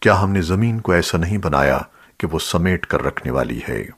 کیا ہم نے زمین کو ایسا نہیں بنایا کہ وہ سمیٹ کر رکھنے والی ہے؟